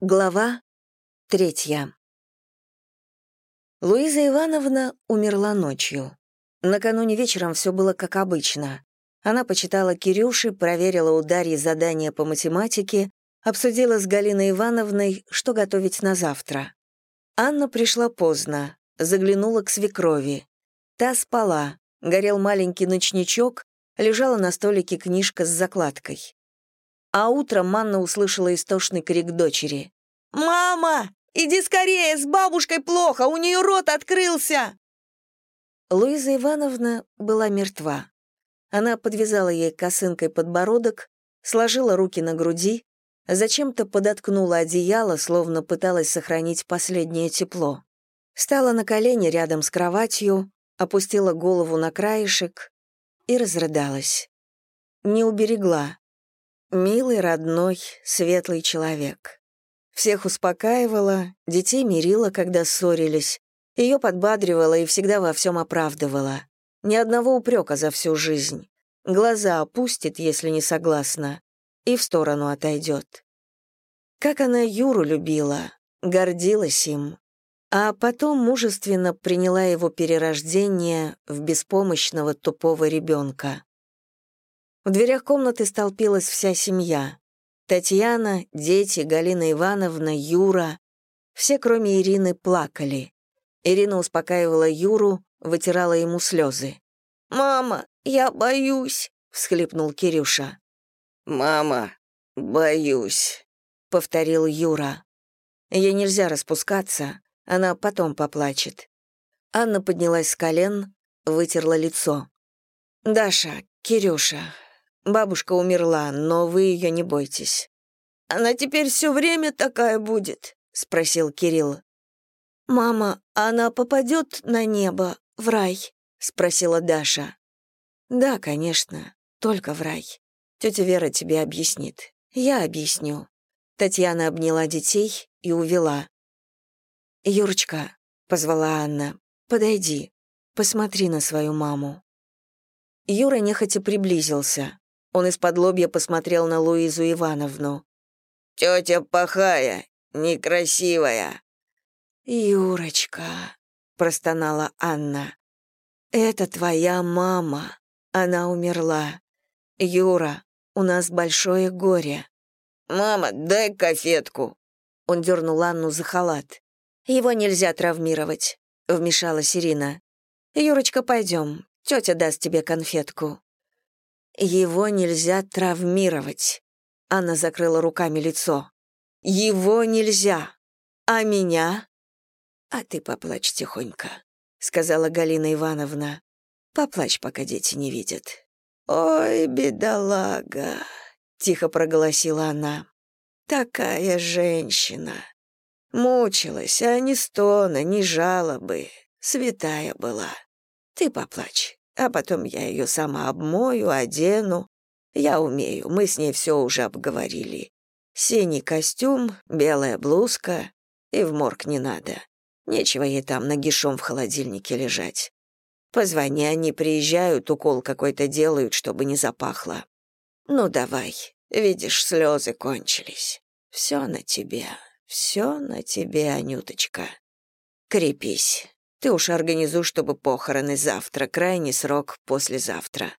Глава третья. Луиза Ивановна умерла ночью. Накануне вечером все было как обычно. Она почитала Кирюши, проверила у Дарьи задания по математике, обсудила с Галиной Ивановной, что готовить на завтра. Анна пришла поздно, заглянула к свекрови. Та спала, горел маленький ночничок, лежала на столике книжка с закладкой. А утром Манна услышала истошный крик дочери. «Мама, иди скорее, с бабушкой плохо, у нее рот открылся!» Луиза Ивановна была мертва. Она подвязала ей косынкой подбородок, сложила руки на груди, зачем-то подоткнула одеяло, словно пыталась сохранить последнее тепло. Стала на колени рядом с кроватью, опустила голову на краешек и разрыдалась. Не уберегла. Милый, родной, светлый человек. Всех успокаивала, детей мирила, когда ссорились, ее подбадривала и всегда во всем оправдывала. Ни одного упрека за всю жизнь. Глаза опустит, если не согласна, и в сторону отойдет. Как она Юру любила, гордилась им, а потом мужественно приняла его перерождение в беспомощного тупого ребенка. В дверях комнаты столпилась вся семья. Татьяна, дети, Галина Ивановна, Юра. Все, кроме Ирины, плакали. Ирина успокаивала Юру, вытирала ему слезы. «Мама, я боюсь», — всхлипнул Кирюша. «Мама, боюсь», — повторил Юра. Ей нельзя распускаться, она потом поплачет. Анна поднялась с колен, вытерла лицо. «Даша, Кирюша, Бабушка умерла, но вы ее не бойтесь». «Она теперь все время такая будет?» — спросил Кирилл. «Мама, она попадет на небо, в рай?» — спросила Даша. «Да, конечно, только в рай. Тетя Вера тебе объяснит. Я объясню». Татьяна обняла детей и увела. «Юрочка», — позвала Анна, — «подойди, посмотри на свою маму». Юра нехотя приблизился. Он из-под лобья посмотрел на Луизу Ивановну. «Тетя плохая, некрасивая». «Юрочка», — простонала Анна, — «это твоя мама. Она умерла. Юра, у нас большое горе». «Мама, дай конфетку». Он дернул Анну за халат. «Его нельзя травмировать», — вмешалась Ирина. «Юрочка, пойдем, тетя даст тебе конфетку». Его нельзя травмировать. Анна закрыла руками лицо. Его нельзя. А меня? А ты поплачь тихонько, сказала Галина Ивановна. Поплачь, пока дети не видят. Ой, бедолага, тихо проголосила она. Такая женщина. Мучилась, а ни стона, ни жалобы. Святая была. Ты поплачь а потом я ее сама обмою, одену. Я умею, мы с ней все уже обговорили. Синий костюм, белая блузка, и в морг не надо. Нечего ей там нагишом в холодильнике лежать. Позвони, они приезжают, укол какой-то делают, чтобы не запахло. Ну давай, видишь, слезы кончились. Все на тебе, все на тебе, Анюточка. Крепись. Ты уж организуй, чтобы похороны завтра, крайний срок послезавтра.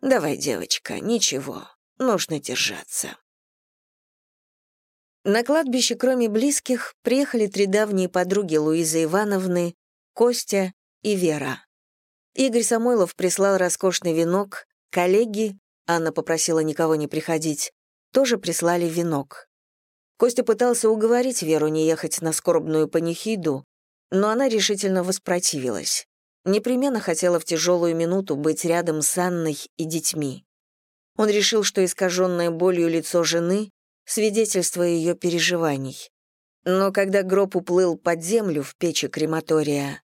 Давай, девочка, ничего, нужно держаться. На кладбище, кроме близких, приехали три давние подруги Луизы Ивановны, Костя и Вера. Игорь Самойлов прислал роскошный венок, коллеги, Анна попросила никого не приходить, тоже прислали венок. Костя пытался уговорить Веру не ехать на скорбную панихиду, но она решительно воспротивилась. Непременно хотела в тяжелую минуту быть рядом с Анной и детьми. Он решил, что искаженное болью лицо жены — свидетельство ее переживаний. Но когда гроб уплыл под землю в печи крематория,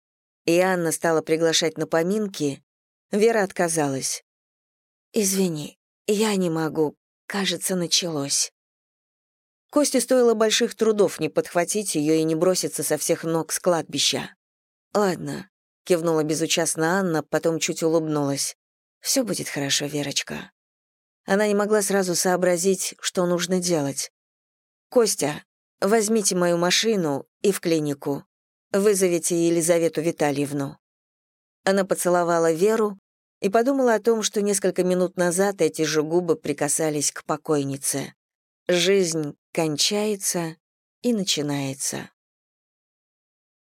и Анна стала приглашать на поминки, Вера отказалась. «Извини, я не могу. Кажется, началось». Косте стоило больших трудов не подхватить ее и не броситься со всех ног с кладбища. «Ладно», — кивнула безучастно Анна, потом чуть улыбнулась. «Все будет хорошо, Верочка». Она не могла сразу сообразить, что нужно делать. «Костя», возьмите мою машину и в клинику. Вызовите Елизавету Витальевну». Она поцеловала Веру и подумала о том, что несколько минут назад эти же губы прикасались к покойнице. Жизнь кончается и начинается.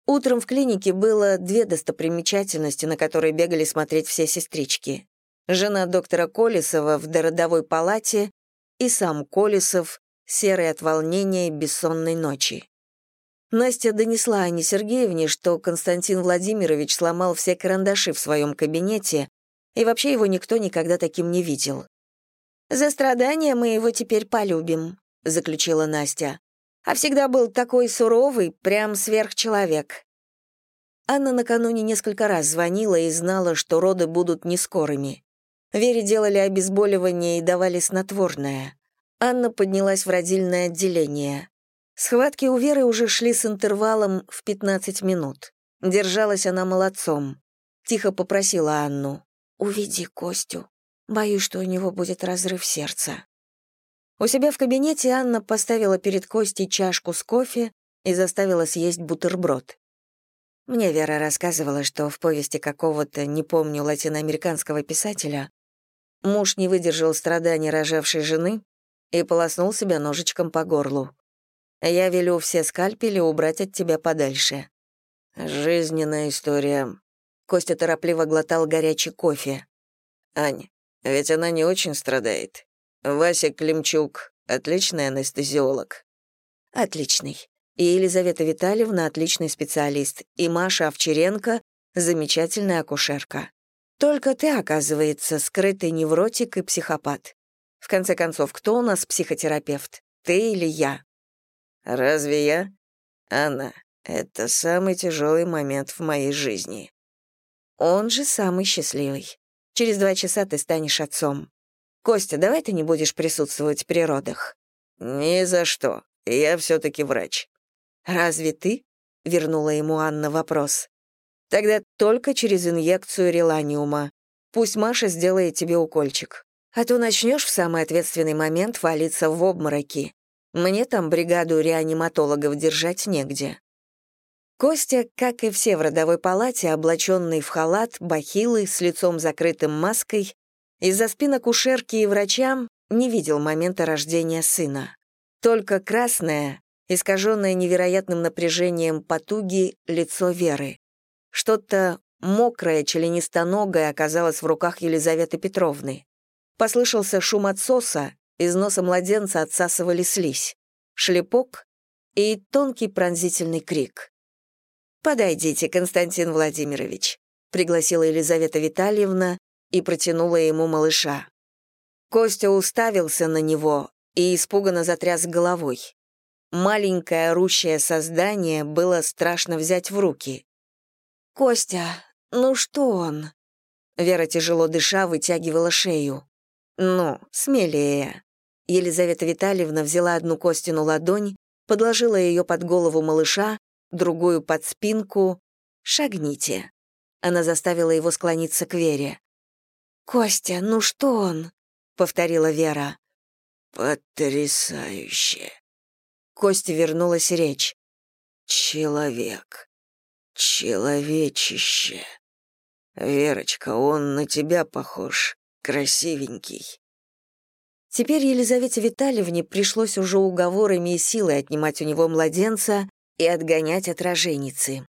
Утром в клинике было две достопримечательности, на которые бегали смотреть все сестрички. Жена доктора Колесова в дородовой палате и сам Колесов, серый от волнения и бессонной ночи. Настя донесла Анне Сергеевне, что Константин Владимирович сломал все карандаши в своем кабинете, и вообще его никто никогда таким не видел. «За страдания мы его теперь полюбим», — заключила Настя а всегда был такой суровый, прям сверхчеловек. Анна накануне несколько раз звонила и знала, что роды будут нескорыми. Вере делали обезболивание и давали снотворное. Анна поднялась в родильное отделение. Схватки у Веры уже шли с интервалом в 15 минут. Держалась она молодцом. Тихо попросила Анну. «Уведи Костю. Боюсь, что у него будет разрыв сердца». У себя в кабинете Анна поставила перед Костей чашку с кофе и заставила съесть бутерброд. Мне Вера рассказывала, что в повести какого-то, не помню, латиноамериканского писателя, муж не выдержал страданий рожавшей жены и полоснул себя ножичком по горлу. Я велю все скальпели убрать от тебя подальше. Жизненная история. Костя торопливо глотал горячий кофе. Ань, ведь она не очень страдает. Вася Климчук — отличный анестезиолог. Отличный. И Елизавета Витальевна — отличный специалист. И Маша Овчаренко — замечательная акушерка. Только ты, оказывается, скрытый невротик и психопат. В конце концов, кто у нас психотерапевт? Ты или я? Разве я? Анна, это самый тяжелый момент в моей жизни. Он же самый счастливый. Через два часа ты станешь отцом. «Костя, давай ты не будешь присутствовать при родах». «Ни за что. Я все-таки врач». «Разве ты?» — вернула ему Анна вопрос. «Тогда только через инъекцию реланиума. Пусть Маша сделает тебе укольчик. А то начнешь в самый ответственный момент валиться в обмороки. Мне там бригаду реаниматологов держать негде». Костя, как и все в родовой палате, облаченный в халат, бахилы, с лицом закрытым маской, из-за спин акушерки и врачам не видел момента рождения сына. Только красное, искаженное невероятным напряжением потуги, лицо Веры. Что-то мокрое, членистоногое оказалось в руках Елизаветы Петровны. Послышался шум отсоса, из носа младенца отсасывали слизь. Шлепок и тонкий пронзительный крик. «Подойдите, Константин Владимирович», — пригласила Елизавета Витальевна, и протянула ему малыша. Костя уставился на него и испуганно затряс головой. Маленькое орущее создание было страшно взять в руки. «Костя, ну что он?» Вера, тяжело дыша, вытягивала шею. «Ну, смелее». Елизавета Витальевна взяла одну Костину ладонь, подложила ее под голову малыша, другую под спинку. «Шагните». Она заставила его склониться к Вере. «Костя, ну что он?» — повторила Вера. «Потрясающе!» Косте вернулась речь. «Человек. Человечище. Верочка, он на тебя похож. Красивенький». Теперь Елизавете Витальевне пришлось уже уговорами и силой отнимать у него младенца и отгонять от роженицы.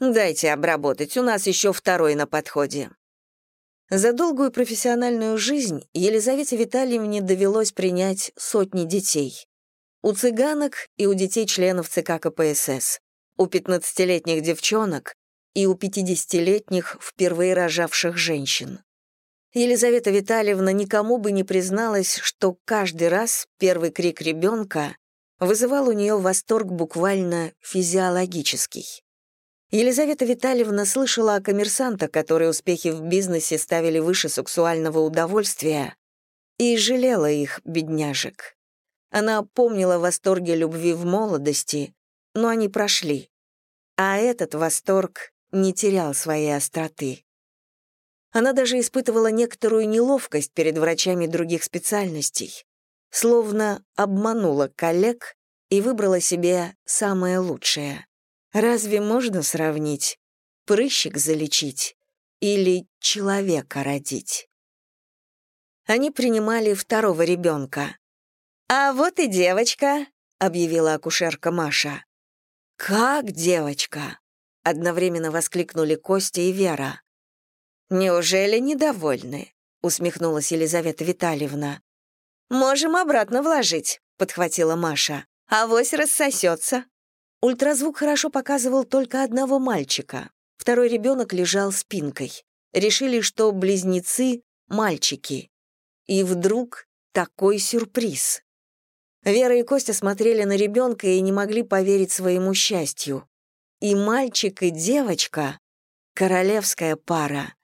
«Дайте обработать, у нас еще второй на подходе». За долгую профессиональную жизнь Елизавете Витальевне довелось принять сотни детей. У цыганок и у детей членов ЦК КПСС, у 15-летних девчонок и у 50-летних впервые рожавших женщин. Елизавета Витальевна никому бы не призналась, что каждый раз первый крик ребенка вызывал у нее восторг буквально физиологический. Елизавета Витальевна слышала о коммерсантах, которые успехи в бизнесе ставили выше сексуального удовольствия, и жалела их, бедняжек. Она помнила восторги любви в молодости, но они прошли. А этот восторг не терял своей остроты. Она даже испытывала некоторую неловкость перед врачами других специальностей, словно обманула коллег и выбрала себе самое лучшее. Разве можно сравнить? Прыщик залечить или человека родить? Они принимали второго ребенка. «А вот и девочка», — объявила акушерка Маша. «Как девочка?» — одновременно воскликнули Костя и Вера. «Неужели недовольны?» — усмехнулась Елизавета Витальевна. «Можем обратно вложить», — подхватила Маша. «Авось рассосется». Ультразвук хорошо показывал только одного мальчика. Второй ребенок лежал спинкой. Решили, что близнецы — мальчики. И вдруг такой сюрприз. Вера и Костя смотрели на ребенка и не могли поверить своему счастью. И мальчик, и девочка — королевская пара.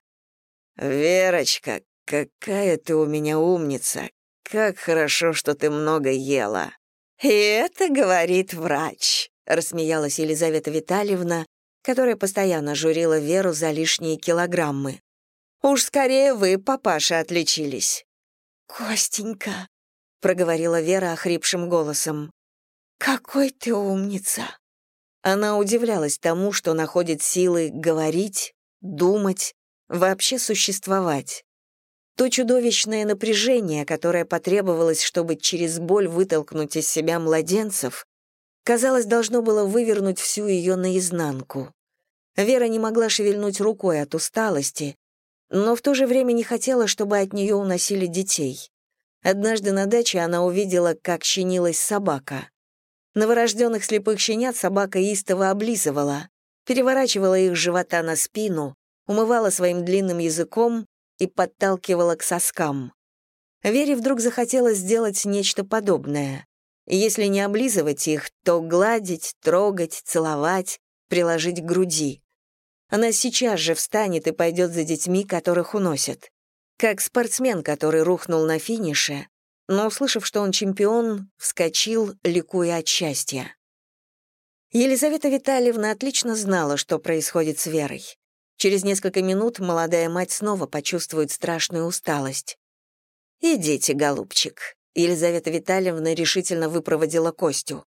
«Верочка, какая ты у меня умница! Как хорошо, что ты много ела!» «И это говорит врач», — рассмеялась Елизавета Витальевна, которая постоянно журила Веру за лишние килограммы. «Уж скорее вы, папаша, отличились». «Костенька», — проговорила Вера охрипшим голосом, — «какой ты умница». Она удивлялась тому, что находит силы говорить, думать, вообще существовать. То чудовищное напряжение, которое потребовалось, чтобы через боль вытолкнуть из себя младенцев, казалось, должно было вывернуть всю ее наизнанку. Вера не могла шевельнуть рукой от усталости, но в то же время не хотела, чтобы от нее уносили детей. Однажды на даче она увидела, как щенилась собака. Новорожденных слепых щенят собака истово облизывала, переворачивала их живота на спину, умывала своим длинным языком и подталкивала к соскам. Вере вдруг захотелось сделать нечто подобное. Если не облизывать их, то гладить, трогать, целовать, приложить к груди. Она сейчас же встанет и пойдет за детьми, которых уносят. Как спортсмен, который рухнул на финише, но, услышав, что он чемпион, вскочил, ликуя от счастья. Елизавета Витальевна отлично знала, что происходит с Верой. Через несколько минут молодая мать снова почувствует страшную усталость. «Идите, голубчик», — Елизавета Витальевна решительно выпроводила Костю.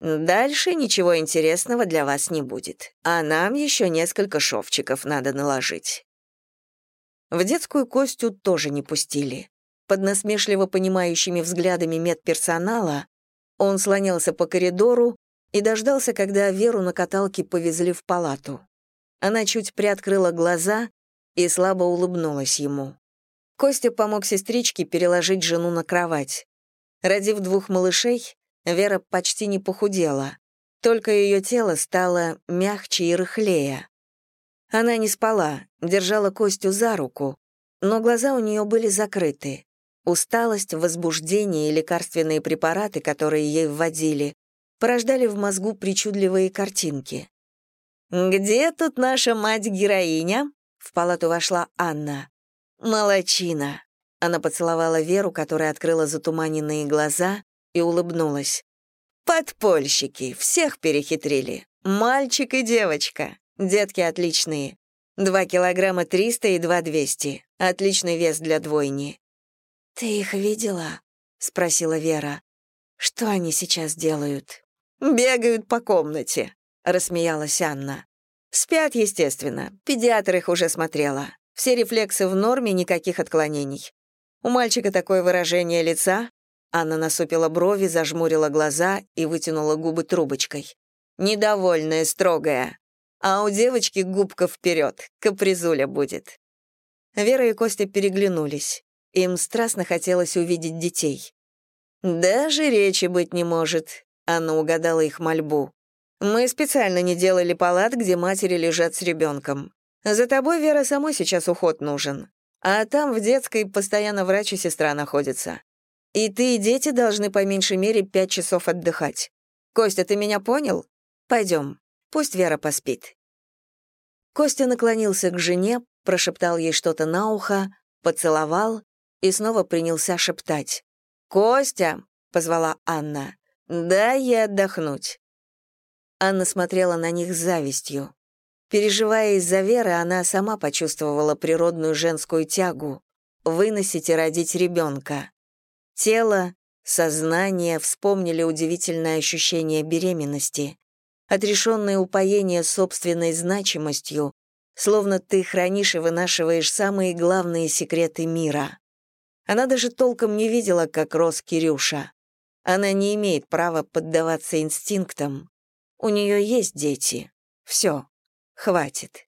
«Дальше ничего интересного для вас не будет, а нам еще несколько шовчиков надо наложить». В детскую Костю тоже не пустили. Под насмешливо понимающими взглядами медперсонала он слонялся по коридору и дождался, когда Веру на каталке повезли в палату. Она чуть приоткрыла глаза и слабо улыбнулась ему. Костя помог сестричке переложить жену на кровать. Родив двух малышей, Вера почти не похудела, только ее тело стало мягче и рыхлее. Она не спала, держала Костю за руку, но глаза у нее были закрыты. Усталость, возбуждение и лекарственные препараты, которые ей вводили, порождали в мозгу причудливые картинки. «Где тут наша мать-героиня?» В палату вошла Анна. «Молодчина!» Она поцеловала Веру, которая открыла затуманенные глаза, и улыбнулась. «Подпольщики, всех перехитрили. Мальчик и девочка. Детки отличные. Два килограмма триста и два двести. Отличный вес для двойни». «Ты их видела?» — спросила Вера. «Что они сейчас делают?» «Бегают по комнате», — рассмеялась Анна. «Спят, естественно. Педиатр их уже смотрела. Все рефлексы в норме, никаких отклонений. У мальчика такое выражение лица». Анна насупила брови, зажмурила глаза и вытянула губы трубочкой. «Недовольная, строгая. А у девочки губка вперед, капризуля будет». Вера и Костя переглянулись. Им страстно хотелось увидеть детей. «Даже речи быть не может», — Анна угадала их мольбу. Мы специально не делали палат, где матери лежат с ребенком. За тобой, Вера, самой сейчас уход нужен. А там в детской постоянно врач и сестра находятся. И ты и дети должны по меньшей мере пять часов отдыхать. Костя, ты меня понял? Пойдем, пусть Вера поспит». Костя наклонился к жене, прошептал ей что-то на ухо, поцеловал и снова принялся шептать. «Костя!» — позвала Анна. «Дай ей отдохнуть». Анна смотрела на них с завистью. Переживая из-за Веры, она сама почувствовала природную женскую тягу — выносить и родить ребенка. Тело, сознание вспомнили удивительное ощущение беременности, отрешенное упоение собственной значимостью, словно ты хранишь и вынашиваешь самые главные секреты мира. Она даже толком не видела, как рос Кирюша. Она не имеет права поддаваться инстинктам. У нее есть дети. Все, хватит.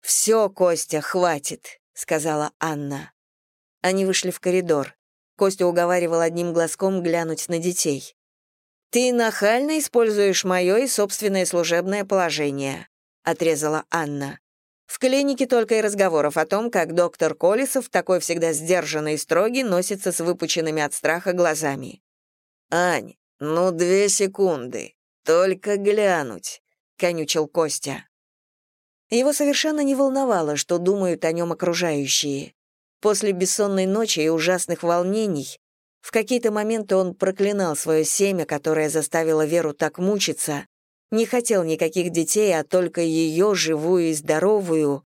«Все, Костя, хватит», — сказала Анна. Они вышли в коридор. Костя уговаривал одним глазком глянуть на детей. «Ты нахально используешь мое и собственное служебное положение», — отрезала Анна. «В клинике только и разговоров о том, как доктор Колесов, такой всегда сдержанный и строгий, носится с выпученными от страха глазами». «Ань, ну две секунды, только глянуть», — конючил Костя. Его совершенно не волновало, что думают о нем окружающие. После бессонной ночи и ужасных волнений в какие-то моменты он проклинал свое семя, которое заставило Веру так мучиться, не хотел никаких детей, а только ее, живую и здоровую.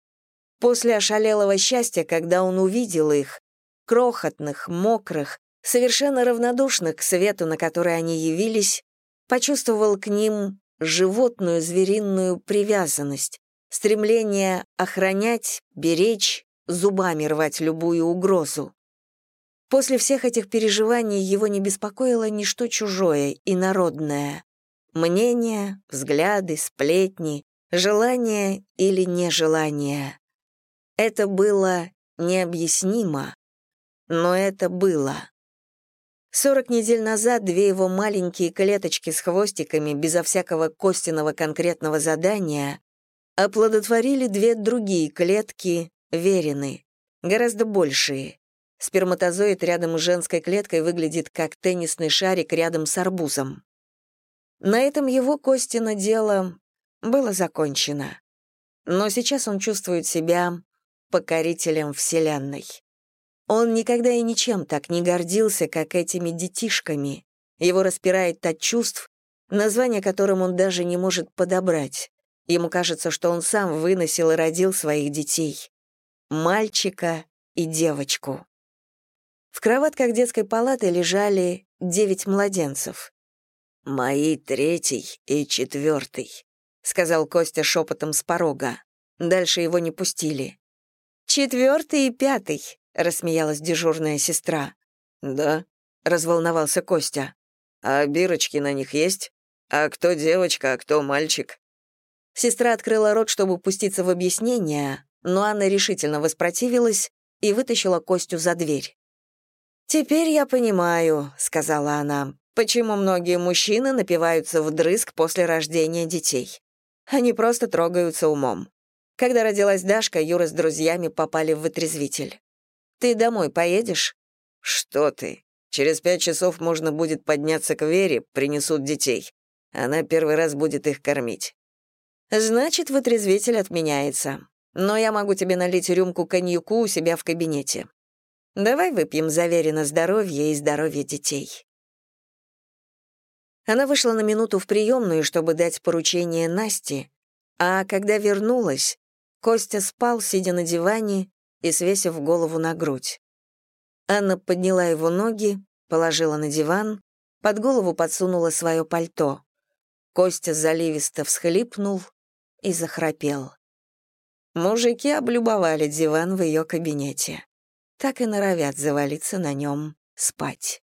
После ошалелого счастья, когда он увидел их, крохотных, мокрых, совершенно равнодушных к свету, на который они явились, почувствовал к ним животную звериную привязанность, стремление охранять, беречь, зубами рвать любую угрозу. После всех этих переживаний его не беспокоило ничто чужое и народное. Мнения, взгляды, сплетни, желание или нежелание. Это было необъяснимо, но это было. Сорок недель назад две его маленькие клеточки с хвостиками, безо всякого костяного конкретного задания, оплодотворили две другие клетки, верены, гораздо большие. Сперматозоид рядом с женской клеткой выглядит как теннисный шарик рядом с арбузом. На этом его Костина дело было закончено. Но сейчас он чувствует себя покорителем Вселенной. Он никогда и ничем так не гордился, как этими детишками. Его распирает от чувств, название которым он даже не может подобрать. Ему кажется, что он сам выносил и родил своих детей. Мальчика и девочку. В кроватках детской палаты лежали девять младенцев. «Мои третий и четвертый», — сказал Костя шепотом с порога. Дальше его не пустили. «Четвертый и пятый», — рассмеялась дежурная сестра. «Да», — разволновался Костя. «А бирочки на них есть? А кто девочка, а кто мальчик?» Сестра открыла рот, чтобы пуститься в объяснение, но Анна решительно воспротивилась и вытащила Костю за дверь. «Теперь я понимаю», — сказала она, «почему многие мужчины напиваются вдрызг после рождения детей. Они просто трогаются умом. Когда родилась Дашка, Юра с друзьями попали в вытрезвитель. Ты домой поедешь?» «Что ты? Через пять часов можно будет подняться к Вере, принесут детей. Она первый раз будет их кормить. Значит, вытрезвитель отменяется. Но я могу тебе налить рюмку коньяку у себя в кабинете. Давай выпьем за Верина здоровье и здоровье детей. Она вышла на минуту в приемную, чтобы дать поручение Насте, а когда вернулась, Костя спал, сидя на диване и свесив голову на грудь. Анна подняла его ноги, положила на диван, под голову подсунула свое пальто. Костя заливисто всхлипнул, и захрапел. Мужики облюбовали диван в ее кабинете. Так и норовят завалиться на нем спать.